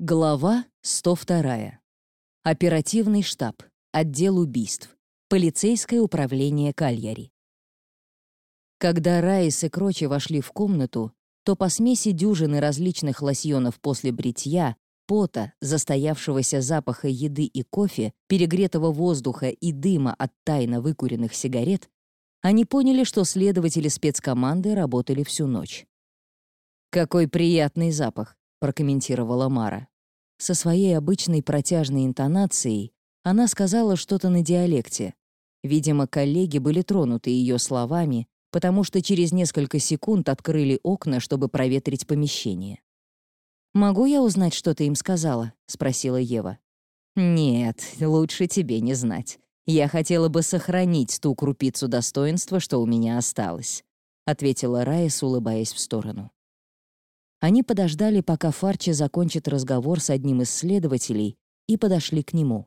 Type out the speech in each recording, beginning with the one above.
Глава 102. Оперативный штаб. Отдел убийств. Полицейское управление Кальяри. Когда Райс и Крочи вошли в комнату, то по смеси дюжины различных лосьонов после бритья, пота, застоявшегося запаха еды и кофе, перегретого воздуха и дыма от тайно выкуренных сигарет, они поняли, что следователи спецкоманды работали всю ночь. «Какой приятный запах!» — прокомментировала Мара. Со своей обычной протяжной интонацией она сказала что-то на диалекте. Видимо, коллеги были тронуты ее словами, потому что через несколько секунд открыли окна, чтобы проветрить помещение. «Могу я узнать, что ты им сказала?» — спросила Ева. «Нет, лучше тебе не знать. Я хотела бы сохранить ту крупицу достоинства, что у меня осталось», — ответила Райс, улыбаясь в сторону. Они подождали, пока Фарчи закончит разговор с одним из следователей, и подошли к нему.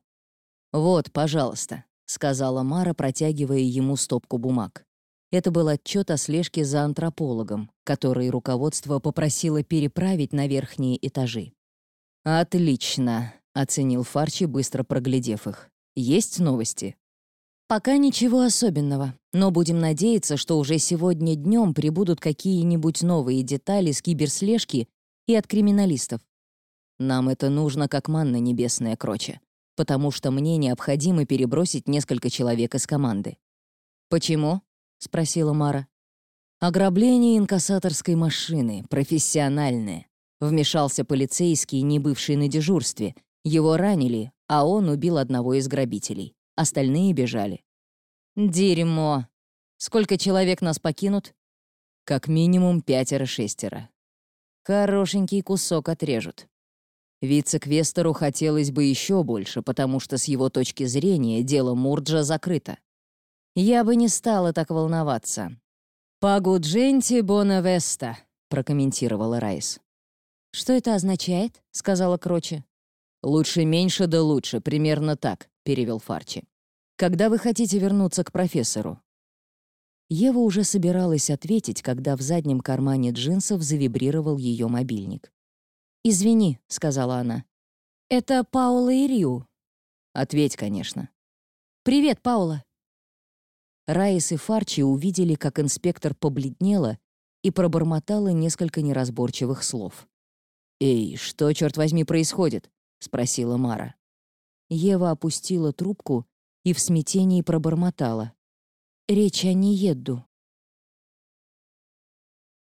«Вот, пожалуйста», — сказала Мара, протягивая ему стопку бумаг. Это был отчет о слежке за антропологом, который руководство попросило переправить на верхние этажи. «Отлично», — оценил Фарчи, быстро проглядев их. «Есть новости?» Пока ничего особенного, но будем надеяться, что уже сегодня днем прибудут какие-нибудь новые детали с киберслежки и от криминалистов. Нам это нужно как манна небесная, Кроче, потому что мне необходимо перебросить несколько человек из команды. «Почему?» — спросила Мара. «Ограбление инкассаторской машины, профессиональное», — вмешался полицейский, не бывший на дежурстве. Его ранили, а он убил одного из грабителей. Остальные бежали. «Дерьмо! Сколько человек нас покинут?» «Как минимум пятеро-шестеро. Хорошенький кусок отрежут. Вице-квестору хотелось бы еще больше, потому что с его точки зрения дело Мурджа закрыто. Я бы не стала так волноваться. «Пагу дженти бона веста», — прокомментировала Райс. «Что это означает?» — сказала Кроче. «Лучше меньше да лучше, примерно так», — перевел Фарчи. «Когда вы хотите вернуться к профессору?» Ева уже собиралась ответить, когда в заднем кармане джинсов завибрировал ее мобильник. «Извини», — сказала она. «Это Паула и Риу». «Ответь, конечно». «Привет, Паула». Раис и Фарчи увидели, как инспектор побледнела и пробормотала несколько неразборчивых слов. «Эй, что, черт возьми, происходит?» — спросила Мара. Ева опустила трубку и в смятении пробормотала. «Речь о Ниедду».